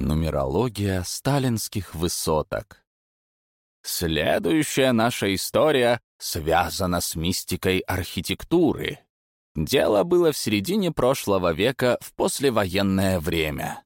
Нумерология сталинских высоток. Следующая наша история связана с мистикой архитектуры. Дело было в середине прошлого века в послевоенное время.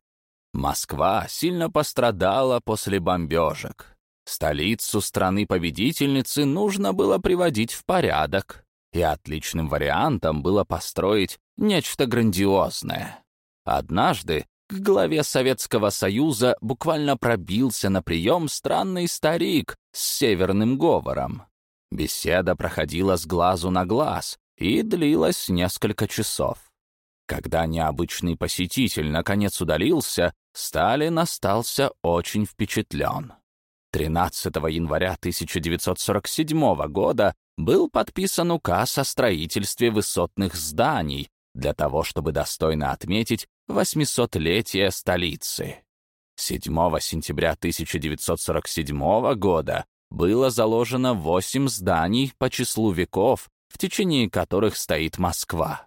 Москва сильно пострадала после бомбежек. Столицу страны-победительницы нужно было приводить в порядок, и отличным вариантом было построить нечто грандиозное. Однажды к главе Советского Союза буквально пробился на прием странный старик с северным говором. Беседа проходила с глазу на глаз и длилась несколько часов. Когда необычный посетитель наконец удалился, Сталин остался очень впечатлен. 13 января 1947 года был подписан указ о строительстве высотных зданий для того, чтобы достойно отметить 800-летие столицы. 7 сентября 1947 года было заложено 8 зданий по числу веков, в течение которых стоит Москва.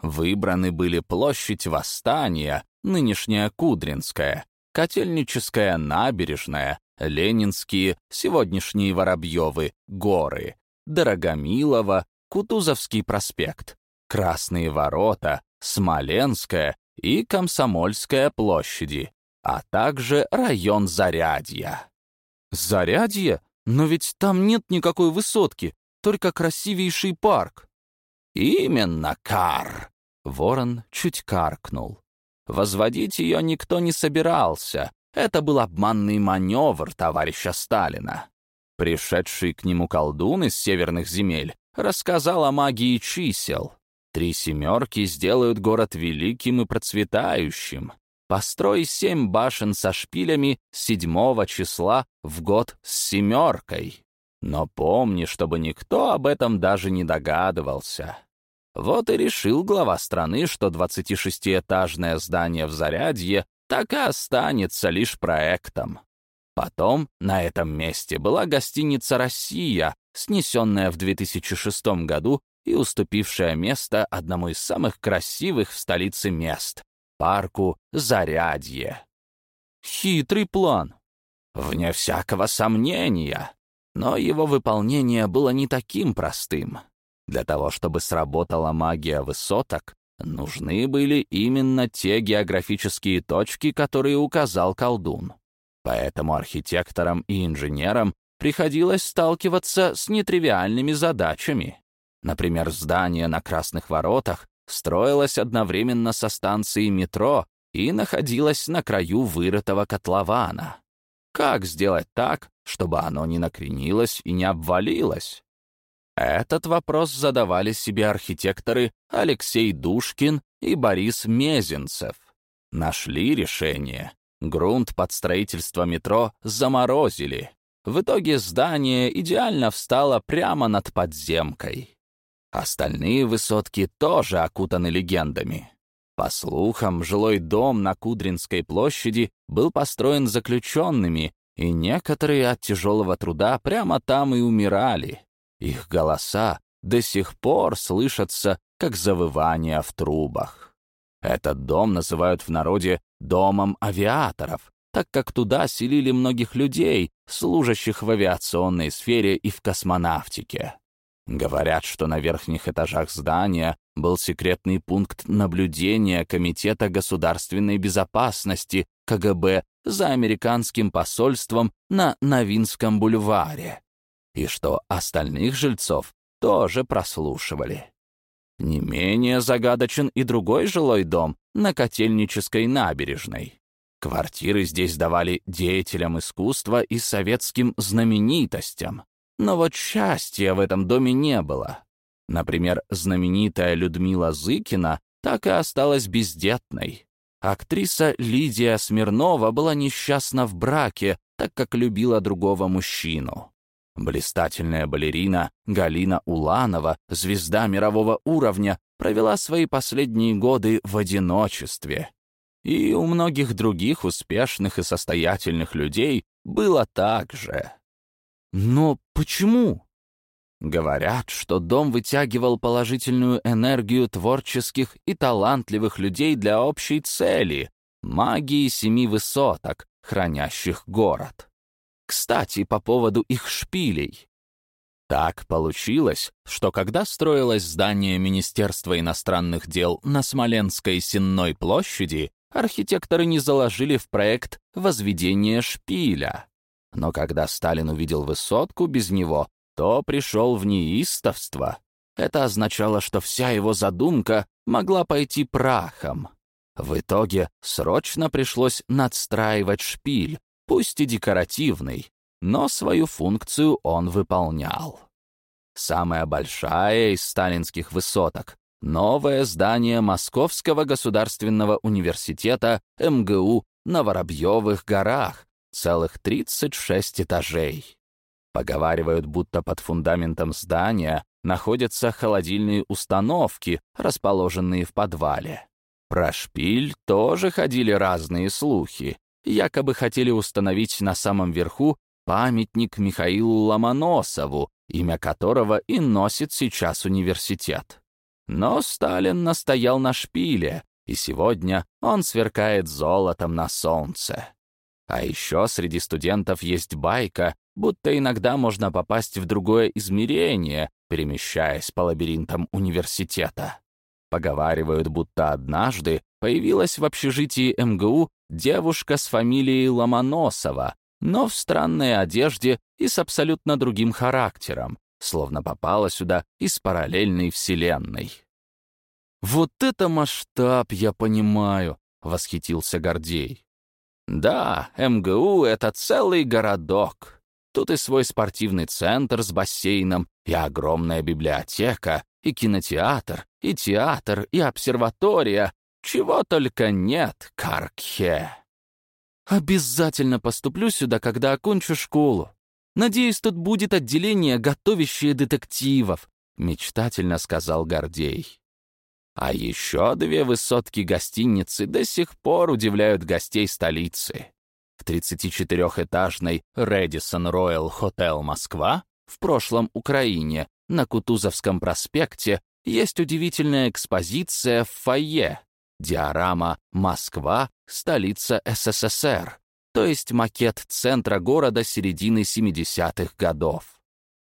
Выбраны были площадь Восстания, нынешняя Кудринская, Котельническая набережная, Ленинские, сегодняшние Воробьевы, горы, Дорогомилово, Кутузовский проспект, Красные ворота, Смоленская и Комсомольская площади, а также район Зарядья. Зарядье? Но ведь там нет никакой высотки, только красивейший парк. Именно, Кар. Ворон чуть каркнул. Возводить ее никто не собирался. Это был обманный маневр товарища Сталина. Пришедший к нему колдун из северных земель рассказал о магии чисел. Три семерки сделают город великим и процветающим. Построй семь башен со шпилями седьмого числа в год с семеркой. Но помни, чтобы никто об этом даже не догадывался. Вот и решил глава страны, что 26-этажное здание в Зарядье так и останется лишь проектом. Потом на этом месте была гостиница «Россия», снесенная в 2006 году и уступившая место одному из самых красивых в столице мест — парку Зарядье. Хитрый план. Вне всякого сомнения. Но его выполнение было не таким простым. Для того, чтобы сработала магия высоток, нужны были именно те географические точки, которые указал колдун. Поэтому архитекторам и инженерам приходилось сталкиваться с нетривиальными задачами. Например, здание на Красных воротах строилось одновременно со станцией метро и находилось на краю вырытого котлована. Как сделать так, чтобы оно не накренилось и не обвалилось? Этот вопрос задавали себе архитекторы Алексей Душкин и Борис Мезенцев. Нашли решение. Грунт под строительство метро заморозили. В итоге здание идеально встало прямо над подземкой. Остальные высотки тоже окутаны легендами. По слухам, жилой дом на Кудринской площади был построен заключенными, и некоторые от тяжелого труда прямо там и умирали. Их голоса до сих пор слышатся, как завывание в трубах. Этот дом называют в народе «домом авиаторов», так как туда селили многих людей, служащих в авиационной сфере и в космонавтике. Говорят, что на верхних этажах здания был секретный пункт наблюдения Комитета государственной безопасности КГБ за американским посольством на Новинском бульваре, и что остальных жильцов тоже прослушивали. Не менее загадочен и другой жилой дом на Котельнической набережной. Квартиры здесь давали деятелям искусства и советским знаменитостям. Но вот счастья в этом доме не было. Например, знаменитая Людмила Зыкина так и осталась бездетной. Актриса Лидия Смирнова была несчастна в браке, так как любила другого мужчину. Блистательная балерина Галина Уланова, звезда мирового уровня, провела свои последние годы в одиночестве. И у многих других успешных и состоятельных людей было так же. Но почему? Говорят, что дом вытягивал положительную энергию творческих и талантливых людей для общей цели, магии семи высоток, хранящих город. Кстати, по поводу их шпилей. Так получилось, что когда строилось здание Министерства иностранных дел на Смоленской Сенной площади, архитекторы не заложили в проект возведение шпиля. Но когда Сталин увидел высотку без него, то пришел в неистовство. Это означало, что вся его задумка могла пойти прахом. В итоге срочно пришлось надстраивать шпиль, пусть и декоративный, но свою функцию он выполнял. Самая большая из сталинских высоток — новое здание Московского государственного университета МГУ на Воробьевых горах, целых 36 этажей. Поговаривают, будто под фундаментом здания находятся холодильные установки, расположенные в подвале. Про шпиль тоже ходили разные слухи. Якобы хотели установить на самом верху памятник Михаилу Ломоносову, имя которого и носит сейчас университет. Но Сталин настоял на шпиле, и сегодня он сверкает золотом на солнце. А еще среди студентов есть байка, будто иногда можно попасть в другое измерение, перемещаясь по лабиринтам университета. Поговаривают, будто однажды появилась в общежитии МГУ девушка с фамилией Ломоносова, но в странной одежде и с абсолютно другим характером, словно попала сюда из параллельной вселенной. «Вот это масштаб, я понимаю!» — восхитился Гордей. «Да, МГУ — это целый городок. Тут и свой спортивный центр с бассейном, и огромная библиотека, и кинотеатр, и театр, и обсерватория. Чего только нет, Каркхе!» Обязательно поступлю сюда, когда окончу школу. Надеюсь, тут будет отделение, готовящее детективов», — мечтательно сказал Гордей. А еще две высотки гостиницы до сих пор удивляют гостей столицы. В 34-этажной Редисон Роyal Hotel Москва, в прошлом Украине, на Кутузовском проспекте, есть удивительная экспозиция в фойе, диорама «Москва столица СССР», то есть макет центра города середины 70-х годов.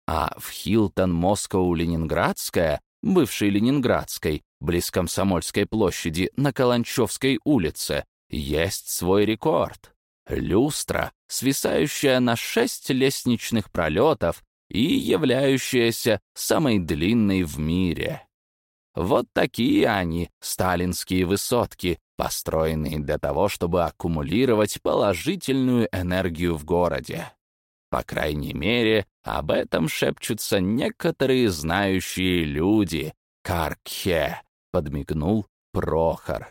А в Хилтон Москоу-Ленинградская, бывшей Ленинградской, близ Комсомольской площади на Каланчевской улице, есть свой рекорд. Люстра, свисающая на шесть лестничных пролетов и являющаяся самой длинной в мире. Вот такие они, сталинские высотки, построенные для того, чтобы аккумулировать положительную энергию в городе. По крайней мере, об этом шепчутся некоторые знающие люди. «Каркхе», — подмигнул Прохор.